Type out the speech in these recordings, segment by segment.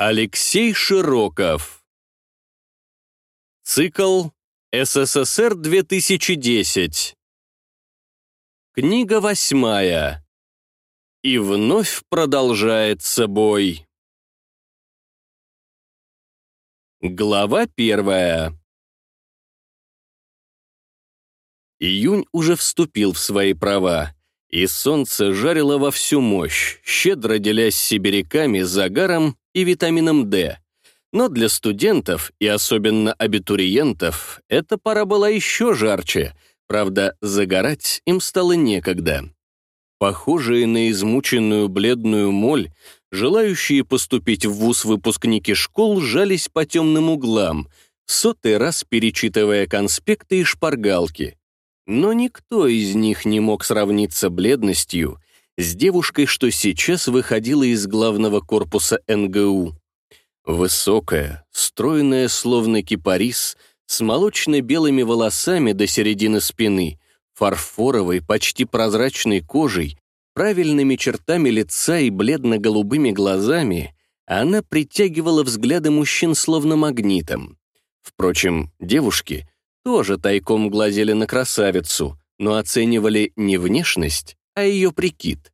Алексей Широков. Цикл СССР 2010. Книга восьмая. И вновь продолжается бой. Глава первая. Июнь уже вступил в свои права, и солнце жарило во всю мощь, щедро делясь сибиряками, загаром и витамином D. Но для студентов, и особенно абитуриентов, эта пора была еще жарче, правда, загорать им стало некогда. Похожие на измученную бледную моль, желающие поступить в вуз выпускники школ жались по темным углам, сотый раз перечитывая конспекты и шпаргалки. Но никто из них не мог сравниться бледностью с девушкой, что сейчас выходила из главного корпуса НГУ. Высокая, стройная, словно кипарис, с молочно-белыми волосами до середины спины, фарфоровой, почти прозрачной кожей, правильными чертами лица и бледно-голубыми глазами, она притягивала взгляды мужчин словно магнитом. Впрочем, девушки тоже тайком глазели на красавицу, но оценивали не внешность, а ее прикид.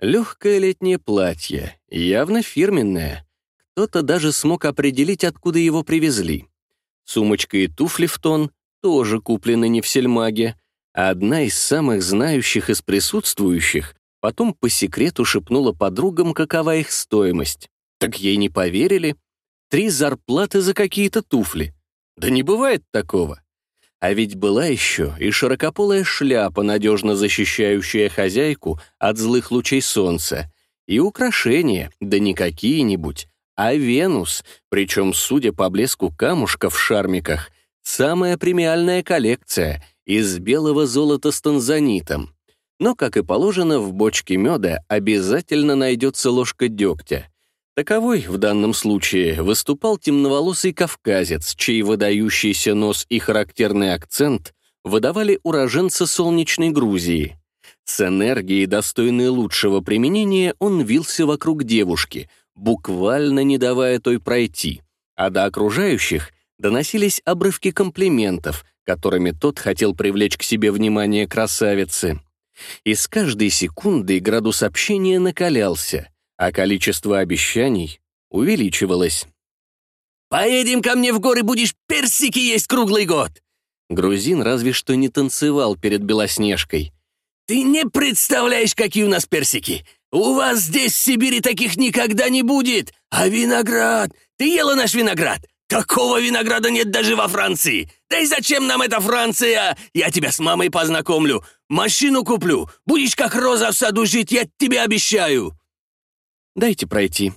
Легкое летнее платье, явно фирменное. Кто-то даже смог определить, откуда его привезли. Сумочка и туфли в тон тоже куплены не в сельмаге, одна из самых знающих из присутствующих потом по секрету шепнула подругам, какова их стоимость. Так ей не поверили. Три зарплаты за какие-то туфли. Да не бывает такого. А ведь была еще и широкополая шляпа, надежно защищающая хозяйку от злых лучей солнца, и украшения, да не какие-нибудь, а Венус, причем, судя по блеску камушка в шармиках, самая премиальная коллекция из белого золота с танзанитом. Но, как и положено, в бочке меда обязательно найдется ложка дегтя — Таковой в данном случае выступал темноволосый кавказец, чей выдающийся нос и характерный акцент выдавали уроженца солнечной Грузии. С энергией, достойной лучшего применения, он вился вокруг девушки, буквально не давая той пройти, а до окружающих доносились обрывки комплиментов, которыми тот хотел привлечь к себе внимание красавицы. И с каждой секундой градус общения накалялся — а количество обещаний увеличивалось. «Поедем ко мне в горы, будешь персики есть круглый год!» Грузин разве что не танцевал перед Белоснежкой. «Ты не представляешь, какие у нас персики! У вас здесь, в Сибири, таких никогда не будет! А виноград! Ты ела наш виноград? Такого винограда нет даже во Франции! Да и зачем нам эта Франция? Я тебя с мамой познакомлю, машину куплю, будешь как роза в саду жить, я тебе обещаю!» «Дайте пройти».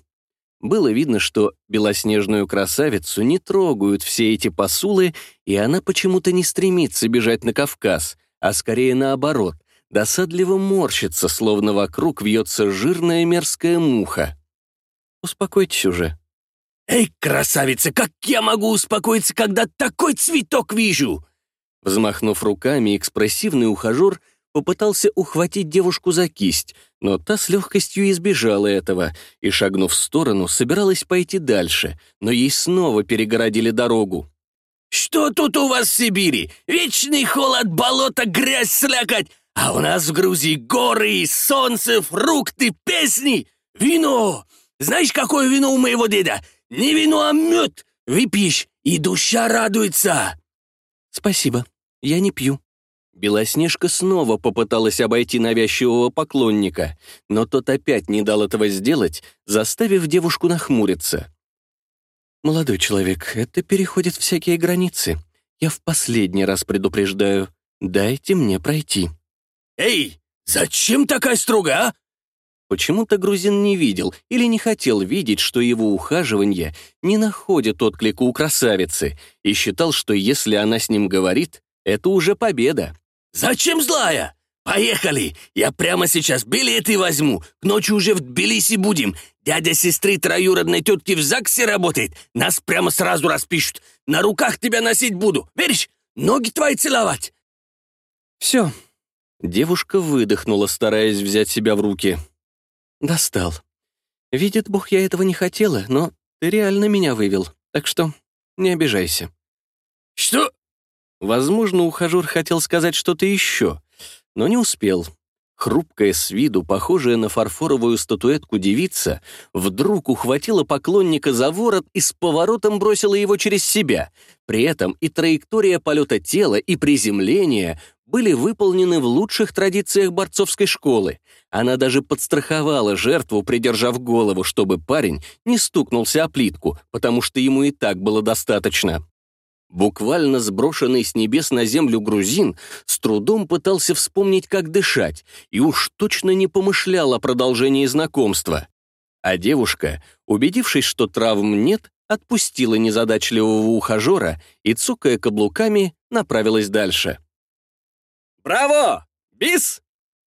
Было видно, что белоснежную красавицу не трогают все эти посулы, и она почему-то не стремится бежать на Кавказ, а скорее наоборот, досадливо морщится, словно вокруг вьется жирная мерзкая муха. Успокойтесь уже. «Эй, красавица, как я могу успокоиться, когда такой цветок вижу?» Взмахнув руками, экспрессивный ухажер попытался ухватить девушку за кисть, но та с легкостью избежала этого и, шагнув в сторону, собиралась пойти дальше, но ей снова перегородили дорогу. «Что тут у вас в Сибири? Вечный холод, болото, грязь, слякоть! А у нас в Грузии горы, солнце, фрукты, песни, вино! Знаешь, какое вино у моего деда? Не вино, а мед! Выпьешь, и душа радуется!» «Спасибо, я не пью», Белоснежка снова попыталась обойти навязчивого поклонника, но тот опять не дал этого сделать, заставив девушку нахмуриться. «Молодой человек, это переходит всякие границы. Я в последний раз предупреждаю. Дайте мне пройти». «Эй, зачем такая строга, а?» Почему-то грузин не видел или не хотел видеть, что его ухаживание не находит отклика у красавицы, и считал, что если она с ним говорит, это уже победа. «Зачем злая? Поехали! Я прямо сейчас билеты возьму. К ночи уже в Тбилиси будем. Дядя сестры троюродной тетки в ЗАГСе работает. Нас прямо сразу распишут. На руках тебя носить буду. Веришь? Ноги твои целовать!» «Все». Девушка выдохнула, стараясь взять себя в руки. «Достал. Видит Бог, я этого не хотела, но Ты реально меня вывел, так что не обижайся». «Что?» Возможно, ухажер хотел сказать что-то еще, но не успел. Хрупкая с виду, похожая на фарфоровую статуэтку девица, вдруг ухватила поклонника за ворот и с поворотом бросила его через себя. При этом и траектория полета тела, и приземление были выполнены в лучших традициях борцовской школы. Она даже подстраховала жертву, придержав голову, чтобы парень не стукнулся о плитку, потому что ему и так было достаточно. Буквально сброшенный с небес на землю грузин с трудом пытался вспомнить, как дышать, и уж точно не помышлял о продолжении знакомства. А девушка, убедившись, что травм нет, отпустила незадачливого ухажера и, цукая каблуками, направилась дальше. «Браво! Бис!»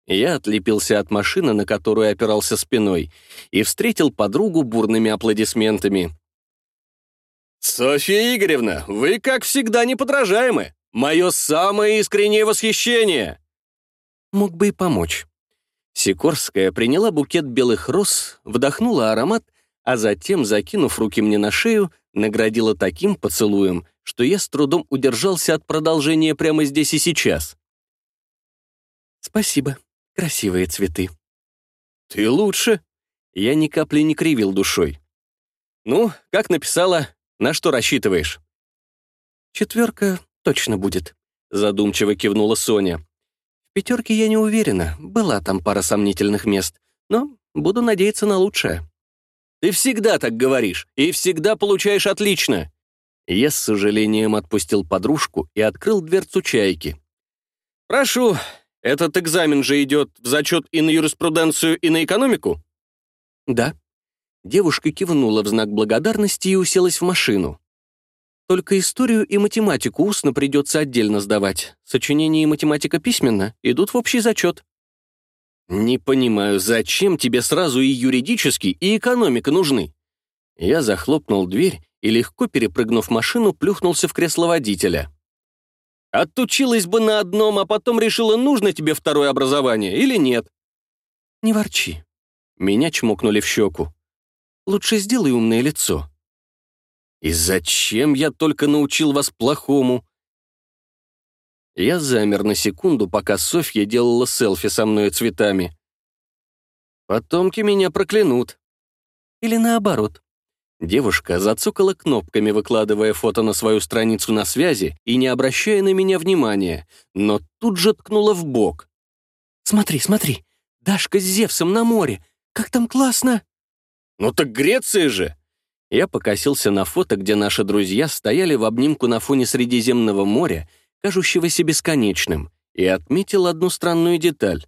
Я отлепился от машины, на которую опирался спиной, и встретил подругу бурными аплодисментами. «Софья Игоревна, вы, как всегда, неподражаемы. Мое самое искреннее восхищение!» Мог бы и помочь. Сикорская приняла букет белых роз, вдохнула аромат, а затем, закинув руки мне на шею, наградила таким поцелуем, что я с трудом удержался от продолжения прямо здесь и сейчас. «Спасибо. Красивые цветы». «Ты лучше». Я ни капли не кривил душой. «Ну, как написала, на что рассчитываешь?» «Четверка точно будет», — задумчиво кивнула Соня. «В пятерке я не уверена, была там пара сомнительных мест, но буду надеяться на лучшее». «Ты всегда так говоришь, и всегда получаешь отлично!» Я с сожалением отпустил подружку и открыл дверцу чайки. «Прошу, этот экзамен же идет в зачет и на юриспруденцию, и на экономику?» «Да», Девушка кивнула в знак благодарности и уселась в машину. Только историю и математику устно придется отдельно сдавать. Сочинение и математика письменно идут в общий зачет. «Не понимаю, зачем тебе сразу и юридический, и экономика нужны?» Я захлопнул дверь и, легко перепрыгнув машину, плюхнулся в кресло водителя. «Отучилась бы на одном, а потом решила, нужно тебе второе образование или нет?» «Не ворчи». Меня чмокнули в щеку. Лучше сделай умное лицо». «И зачем я только научил вас плохому?» Я замер на секунду, пока Софья делала селфи со мной цветами. Потомки меня проклянут. Или наоборот. Девушка зацукала кнопками, выкладывая фото на свою страницу на связи и не обращая на меня внимания, но тут же ткнула в бок. «Смотри, смотри, Дашка с Зевсом на море. Как там классно!» «Ну так Греция же!» Я покосился на фото, где наши друзья стояли в обнимку на фоне Средиземного моря, кажущегося бесконечным, и отметил одну странную деталь.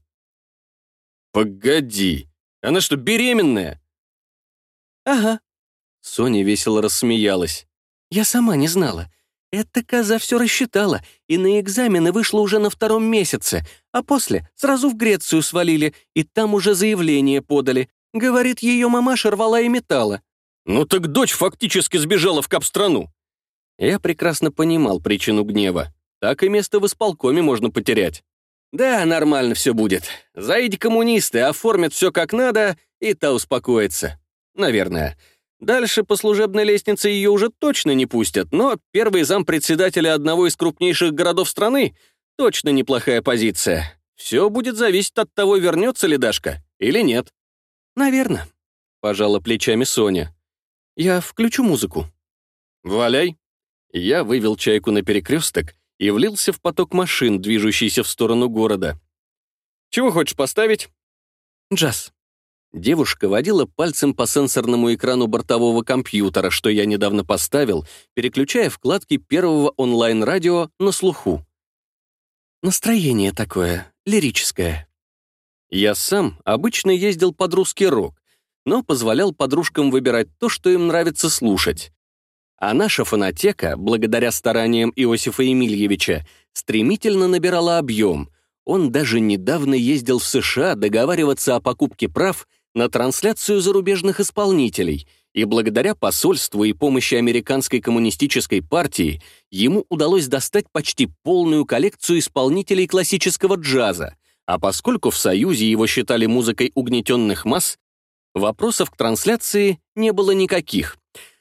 «Погоди, она что, беременная?» «Ага». Соня весело рассмеялась. «Я сама не знала. Эта коза все рассчитала, и на экзамены вышла уже на втором месяце, а после сразу в Грецию свалили, и там уже заявление подали. Говорит, ее мамаша рвала и металла. Ну так дочь фактически сбежала в кап-страну. Я прекрасно понимал причину гнева. Так и место в исполкоме можно потерять. Да, нормально все будет. Заиди коммунисты, оформят все как надо, и та успокоится. Наверное. Дальше по служебной лестнице ее уже точно не пустят, но первый зам председателя одного из крупнейших городов страны — точно неплохая позиция. Все будет зависеть от того, вернется ли Дашка или нет. «Наверно», — пожала плечами Соня. «Я включу музыку». «Валяй». Я вывел чайку на перекресток и влился в поток машин, движущийся в сторону города. «Чего хочешь поставить?» «Джаз». Девушка водила пальцем по сенсорному экрану бортового компьютера, что я недавно поставил, переключая вкладки первого онлайн-радио на слуху. Настроение такое, лирическое. Я сам обычно ездил под русский рок, но позволял подружкам выбирать то, что им нравится слушать. А наша фонотека, благодаря стараниям Иосифа Емельевича, стремительно набирала объем. Он даже недавно ездил в США договариваться о покупке прав на трансляцию зарубежных исполнителей, и благодаря посольству и помощи американской коммунистической партии ему удалось достать почти полную коллекцию исполнителей классического джаза, а поскольку в Союзе его считали музыкой угнетенных масс, вопросов к трансляции не было никаких.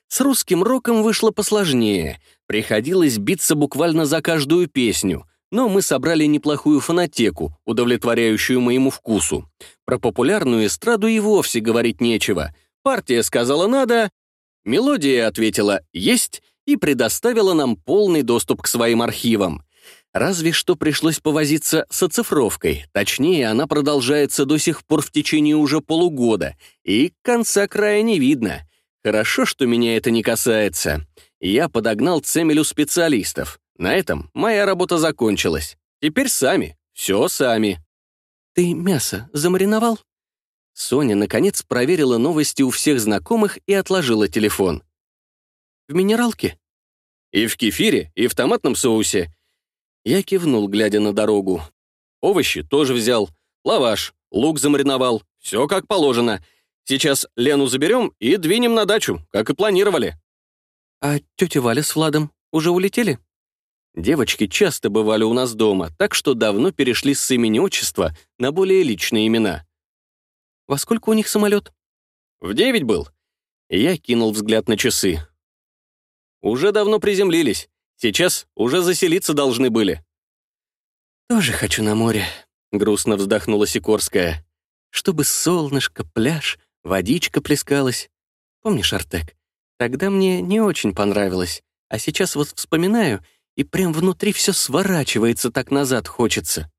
С русским роком вышло посложнее. Приходилось биться буквально за каждую песню, но мы собрали неплохую фонотеку, удовлетворяющую моему вкусу. Про популярную эстраду и вовсе говорить нечего. Партия сказала «надо», мелодия ответила «есть» и предоставила нам полный доступ к своим архивам. Разве что пришлось повозиться с оцифровкой, точнее, она продолжается до сих пор в течение уже полугода, и конца края не видно. Хорошо, что меня это не касается. Я подогнал Цемелю специалистов. На этом моя работа закончилась. Теперь сами, все сами. «Ты мясо замариновал?» Соня, наконец, проверила новости у всех знакомых и отложила телефон. «В минералке?» «И в кефире, и в томатном соусе. Я кивнул, глядя на дорогу. Овощи тоже взял. Лаваш, лук замариновал. Все как положено. Сейчас Лену заберем и двинем на дачу, как и планировали. А тетя Валя с Владом уже улетели? Девочки часто бывали у нас дома, так что давно перешли с имени-отчества на более личные имена. Во сколько у них самолет? В девять был. Я кинул взгляд на часы. Уже давно приземлились. Сейчас уже заселиться должны были». «Тоже хочу на море», — грустно вздохнула Сикорская. «Чтобы солнышко, пляж, водичка плескалась. Помнишь, Артек? Тогда мне не очень понравилось, а сейчас вот вспоминаю, и прям внутри все сворачивается, так назад хочется».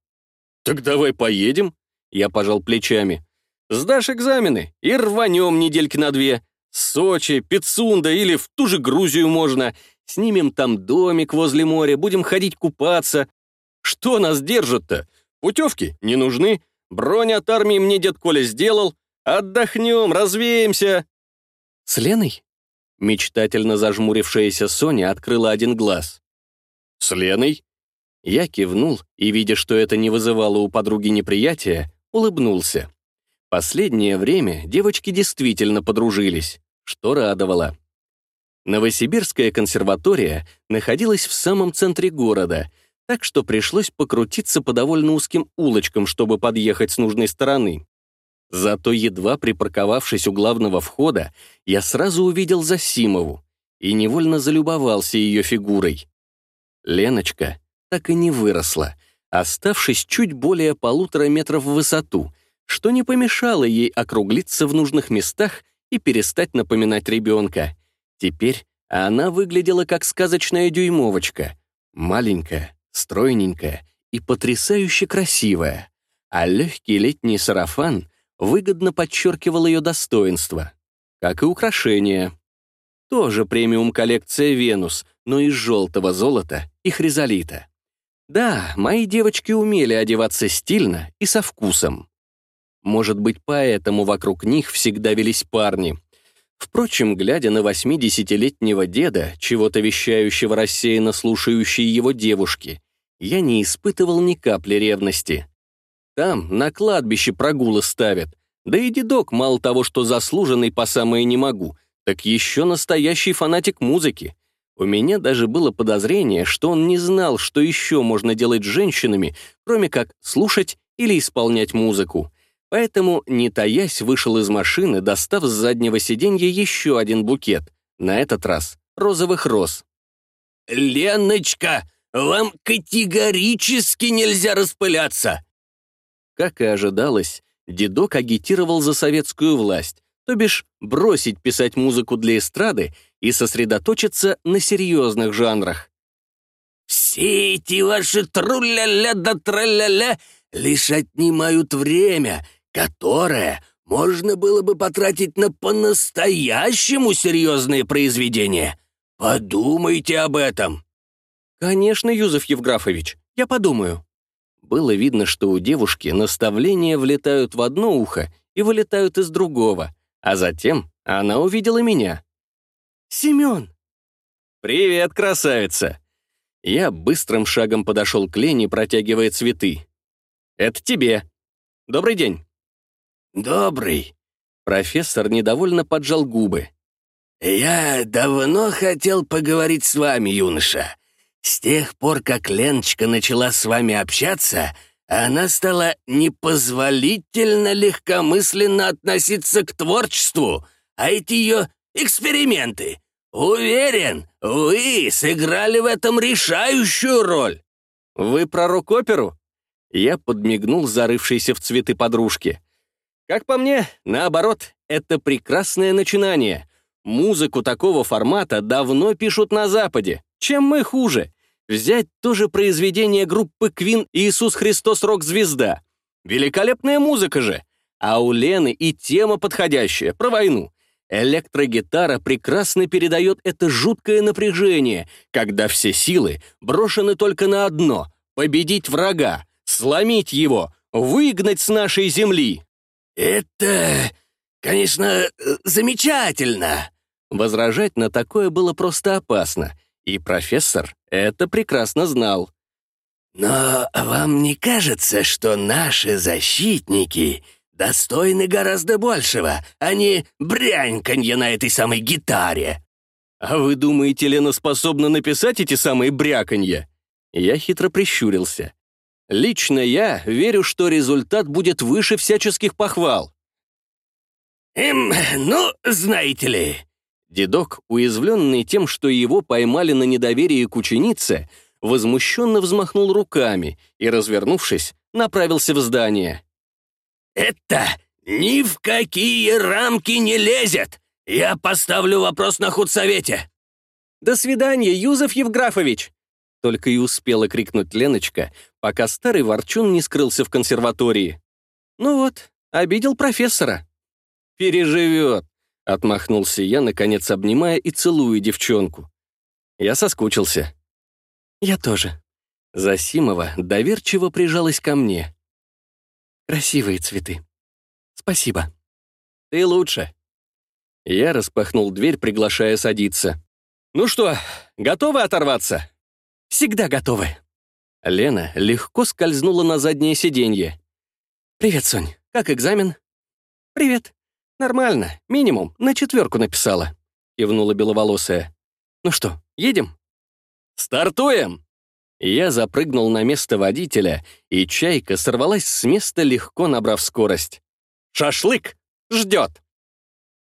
«Так давай поедем», — я пожал плечами. «Сдашь экзамены и рванем недельки на две. Сочи, Пицунда или в ту же Грузию можно. Снимем там домик возле моря, будем ходить купаться. Что нас держит-то? Путевки не нужны. Бронь от армии мне дед Коля сделал. Отдохнем, развеемся. С Леной? Мечтательно зажмурившаяся Соня открыла один глаз. С Леной? Я кивнул и, видя, что это не вызывало у подруги неприятия, улыбнулся. Последнее время девочки действительно подружились, что радовало. Новосибирская консерватория находилась в самом центре города, так что пришлось покрутиться по довольно узким улочкам, чтобы подъехать с нужной стороны. Зато едва припарковавшись у главного входа, я сразу увидел Засимову и невольно залюбовался ее фигурой. Леночка так и не выросла, оставшись чуть более полутора метров в высоту, что не помешало ей округлиться в нужных местах и перестать напоминать ребенка. Теперь она выглядела как сказочная дюймовочка. Маленькая, стройненькая и потрясающе красивая. А легкий летний сарафан выгодно подчеркивал ее достоинство. Как и украшения. Тоже премиум-коллекция «Венус», но из желтого золота и хризолита. Да, мои девочки умели одеваться стильно и со вкусом. Может быть, поэтому вокруг них всегда велись парни — Впрочем, глядя на 80-летнего деда, чего-то вещающего рассеянно слушающей его девушки, я не испытывал ни капли ревности. Там, на кладбище, прогулы ставят. Да и дедок мало того, что заслуженный по самое не могу, так еще настоящий фанатик музыки. У меня даже было подозрение, что он не знал, что еще можно делать с женщинами, кроме как слушать или исполнять музыку. Поэтому, не таясь, вышел из машины, достав с заднего сиденья еще один букет, на этот раз розовых роз. «Леночка, вам категорически нельзя распыляться!» Как и ожидалось, дедок агитировал за советскую власть, то бишь бросить писать музыку для эстрады и сосредоточиться на серьезных жанрах. «Все эти ваши тру-ля-ля да тра-ля-ля лишь отнимают время которое можно было бы потратить на по-настоящему серьезные произведения. Подумайте об этом». «Конечно, Юзеф Евграфович, я подумаю». Было видно, что у девушки наставления влетают в одно ухо и вылетают из другого, а затем она увидела меня. «Семен!» «Привет, красавица!» Я быстрым шагом подошел к Лене, протягивая цветы. «Это тебе. Добрый день». «Добрый». Профессор недовольно поджал губы. «Я давно хотел поговорить с вами, юноша. С тех пор, как Леночка начала с вами общаться, она стала непозволительно легкомысленно относиться к творчеству, а эти ее эксперименты Уверен, вы сыграли в этом решающую роль. Вы про рок-оперу? Я подмигнул зарывшейся в цветы подружки. Как по мне, наоборот, это прекрасное начинание. Музыку такого формата давно пишут на Западе. Чем мы хуже? Взять тоже произведение группы Queen «Иисус Христос рок-звезда». Великолепная музыка же. А у Лены и тема подходящая, про войну. Электрогитара прекрасно передает это жуткое напряжение, когда все силы брошены только на одно — победить врага, сломить его, выгнать с нашей земли. «Это, конечно, замечательно!» Возражать на такое было просто опасно, и профессор это прекрасно знал. «Но вам не кажется, что наши защитники достойны гораздо большего, а не бряньканье на этой самой гитаре?» «А вы думаете, Лена способна написать эти самые бряканья?» Я хитро прищурился. «Лично я верю, что результат будет выше всяческих похвал». «Эм, ну, знаете ли...» Дедок, уязвленный тем, что его поймали на недоверие к ученице, возмущенно взмахнул руками и, развернувшись, направился в здание. «Это ни в какие рамки не лезет! Я поставлю вопрос на худсовете!» «До свидания, Юзеф Евграфович!» Только и успела крикнуть Леночка, пока старый ворчун не скрылся в консерватории. «Ну вот, обидел профессора». «Переживет», — отмахнулся я, наконец обнимая и целуя девчонку. Я соскучился. «Я тоже». Засимова доверчиво прижалась ко мне. Красивые цветы. Спасибо. Ты лучше. Я распахнул дверь, приглашая садиться. Ну что, готовы оторваться? Всегда готовы. Лена легко скользнула на заднее сиденье. «Привет, Сонь. Как экзамен?» «Привет. Нормально. Минимум. На четверку написала», — кивнула беловолосая. «Ну что, едем?» «Стартуем!» Я запрыгнул на место водителя, и чайка сорвалась с места, легко набрав скорость. «Шашлык! Ждет!»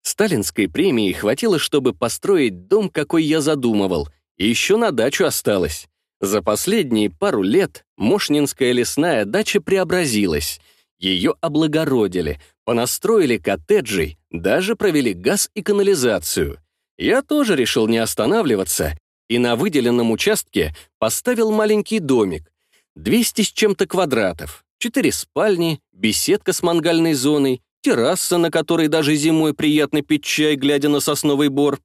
Сталинской премии хватило, чтобы построить дом, какой я задумывал, и еще на дачу осталось. За последние пару лет Мошнинская лесная дача преобразилась. Ее облагородили, понастроили коттеджей, даже провели газ и канализацию. Я тоже решил не останавливаться и на выделенном участке поставил маленький домик, 200 с чем-то квадратов, четыре спальни, беседка с мангальной зоной, терраса, на которой даже зимой приятно пить чай, глядя на сосновый бор.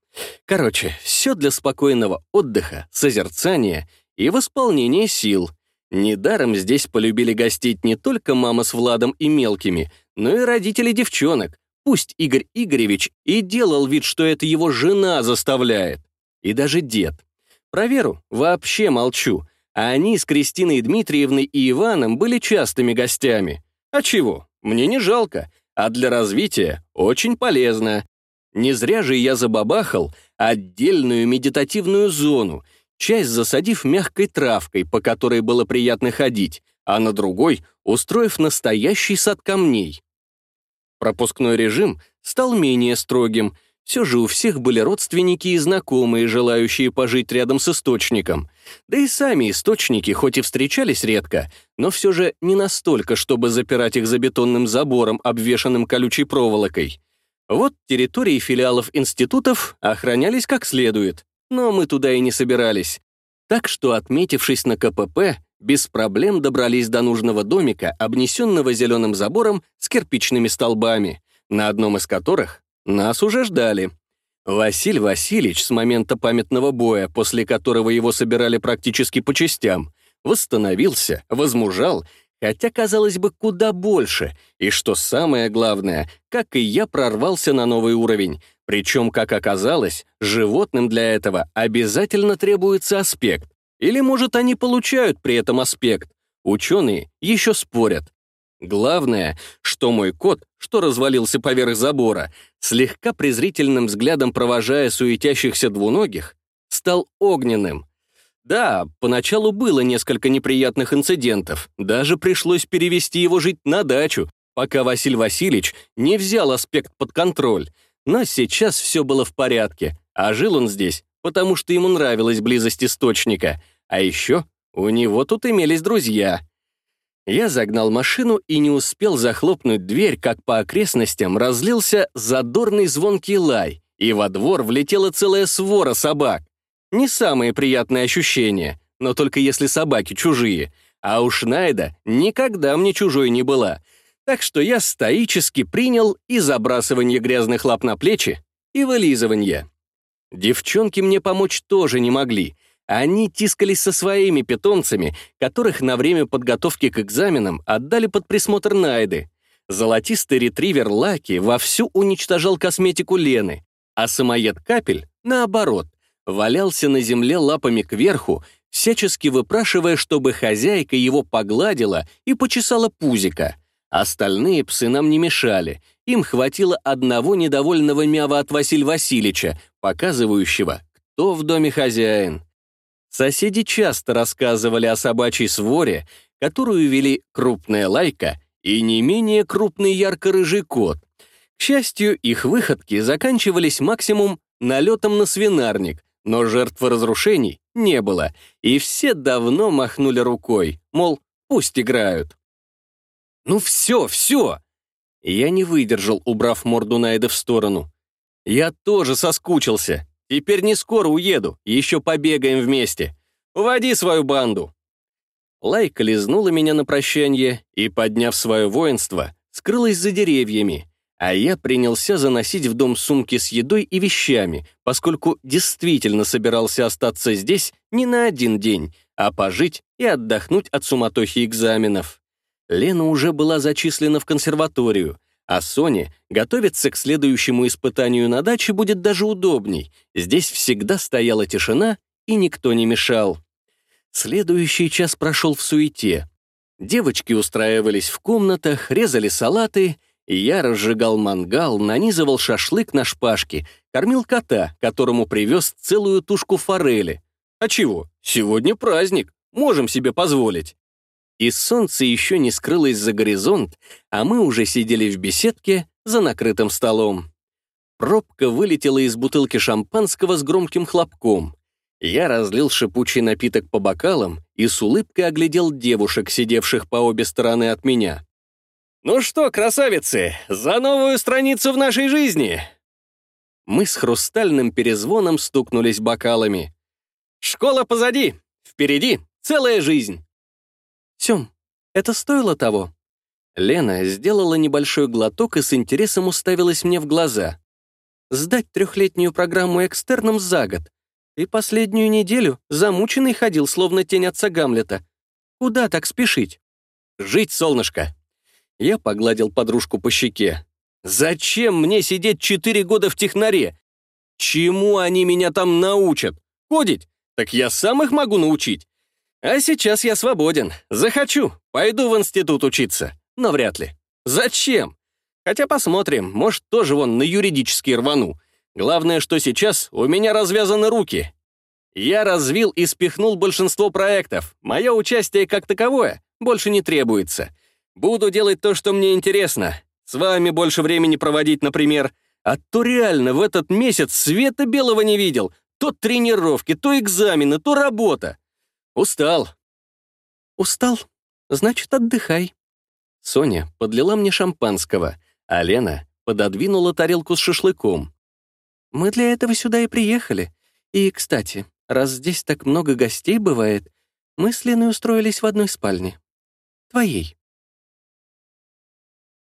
Короче, все для спокойного отдыха, созерцания и восполнения сил. Недаром здесь полюбили гостить не только мама с Владом и мелкими, но и родители девчонок. Пусть Игорь Игоревич и делал вид, что это его жена заставляет. И даже дед. Про Веру вообще молчу, а они с Кристиной Дмитриевной и Иваном были частыми гостями. А чего? Мне не жалко, а для развития очень полезно. Не зря же я забабахал отдельную медитативную зону, часть засадив мягкой травкой, по которой было приятно ходить, а на другой устроив настоящий сад камней. Пропускной режим стал менее строгим, все же у всех были родственники и знакомые, желающие пожить рядом с источником. Да и сами источники, хоть и встречались редко, но все же не настолько, чтобы запирать их за бетонным забором, обвешанным колючей проволокой. Вот территории филиалов институтов охранялись как следует, но мы туда и не собирались. Так что, отметившись на КПП, без проблем добрались до нужного домика, обнесенного зеленым забором с кирпичными столбами, на одном из которых нас уже ждали. Василь Васильевич с момента памятного боя, после которого его собирали практически по частям, восстановился, возмужал, хотя, казалось бы, куда больше, и, что самое главное, как и я, прорвался на новый уровень, причем, как оказалось, животным для этого обязательно требуется аспект, или, может, они получают при этом аспект. Ученые еще спорят, Главное, что мой кот, что развалился поверх забора, слегка презрительным взглядом провожая суетящихся двуногих, стал огненным. Да, поначалу было несколько неприятных инцидентов, даже пришлось перевести его жить на дачу, пока Василий Васильевич не взял аспект под контроль. Но сейчас все было в порядке. А жил он здесь, потому что ему нравилась близость источника. А еще у него тут имелись друзья. Я загнал машину и не успел захлопнуть дверь, как по окрестностям разлился задорный звонкий лай, и во двор влетела целая свора собак. Не самые приятные ощущения, но только если собаки чужие. А уж Найда никогда мне чужой не была. Так что я стоически принял и забрасывание грязных лап на плечи, и вылизывание. Девчонки мне помочь тоже не могли. Они тискались со своими питомцами, которых на время подготовки к экзаменам отдали под присмотр Найды. Золотистый ретривер Лаки вовсю уничтожал косметику Лены, а самоед Капель, наоборот, валялся на земле лапами кверху, всячески выпрашивая, чтобы хозяйка его погладила и почесала пузика. Остальные псы нам не мешали, им хватило одного недовольного мява от Василия Васильевича, показывающего, кто в доме хозяин. Соседи часто рассказывали о собачьей своре, которую вели крупная лайка и не менее крупный ярко-рыжий кот. К счастью, их выходки заканчивались максимум налетом на свинарник, но жертв разрушений не было, и все давно махнули рукой, мол, пусть играют. «Ну все, все!» Я не выдержал, убрав морду Найда в сторону. «Я тоже соскучился. Теперь не скоро уеду, еще побегаем вместе. Уводи свою банду!» Лайка лизнула меня на прощание и, подняв свое воинство, скрылась за деревьями, а я принялся заносить в дом сумки с едой и вещами, поскольку действительно собирался остаться здесь не на один день, а пожить и отдохнуть от суматохи экзаменов. Лена уже была зачислена в консерваторию, а Соне готовиться к следующему испытанию на даче будет даже удобней. Здесь всегда стояла тишина, и никто не мешал. Следующий час прошел в суете. Девочки устраивались в комнатах, резали салаты, и я разжигал мангал, нанизывал шашлык на шпажки, кормил кота, которому привез целую тушку форели. А чего? Сегодня праздник, можем себе позволить. И солнце еще не скрылось за горизонт, а мы уже сидели в беседке за накрытым столом. Пробка вылетела из бутылки шампанского с громким хлопком. Я разлил шипучий напиток по бокалам и с улыбкой оглядел девушек, сидевших по обе стороны от меня. «Ну что, красавицы, за новую страницу в нашей жизни!» Мы с хрустальным перезвоном стукнулись бокалами. «Школа позади, впереди целая жизнь!» «Сем, это стоило того?» Лена сделала небольшой глоток и с интересом уставилась мне в глаза. «Сдать трехлетнюю программу экстерном за год. И последнюю неделю замученный ходил, словно тень отца Гамлета. Куда так спешить?» «Жить, солнышко!» Я погладил подружку по щеке. «Зачем мне сидеть четыре года в технаре? Чему они меня там научат? Ходить? Так я сам их могу научить. А сейчас я свободен. Захочу, пойду в институт учиться. Но вряд ли. Зачем? Хотя посмотрим, может, тоже вон на юридический рвану. Главное, что сейчас у меня развязаны руки. Я развил и спихнул большинство проектов. Мое участие как таковое больше не требуется. Буду делать то, что мне интересно. С вами больше времени проводить, например. А то реально в этот месяц света белого не видел. То тренировки, то экзамены, то работа. «Устал». «Устал? Значит, отдыхай». Соня подлила мне шампанского, а Лена пододвинула тарелку с шашлыком. «Мы для этого сюда и приехали. И, кстати, раз здесь так много гостей бывает, мы с Леной устроились в одной спальне. Твоей».